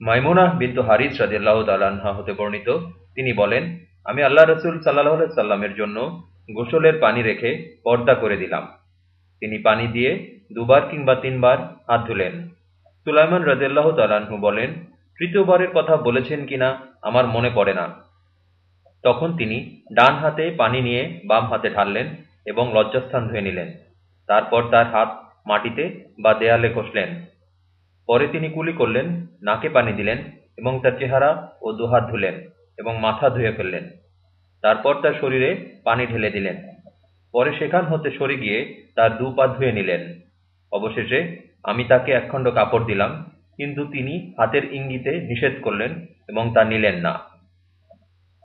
মাইমুনাহ বিন্তু হারিস রাদিয়াল্লাহ তালাহা হতে বর্ণিত। তিনি বলেন, আমি আল্লাহ রসুল সাল্লাহ সাল্লামের জন্য গোসলের পানি রেখে পর্দা করে দিলাম। তিনি পানি দিয়ে দুবার কিংবা তিনবার হাত ধুলেন। সুলাইমান রাজিয়াল্লাহ তালাহু বলেন, তৃতীয়বারের কথা বলেছেন কিনা আমার মনে পড়ে না। তখন তিনি ডান হাতে পানি নিয়ে বাম হাতে ঢাললেন এবং লজ্জাস্থান ধুয়ে নিলেন। তারপর তার হাত মাটিতে বা দেয়ালে ঘষলেন। পরে তিনি কুলি করলেন, নাকে পানি দিলেন এবং তার চেহারা ও দুহাত ধুলেন এবং মাথা ধুয়ে ফেললেন। তারপর তার শরীরে পানি ঢেলে দিলেন। পরে সেখান হতে সরে গিয়ে তার দু পা ধুয়ে নিলেন। অবশেষে আমি তাকে একখণ্ড কাপড় দিলাম, কিন্তু তিনি হাতের ইঙ্গিতে নিষেধ করলেন এবং তা নিলেন না।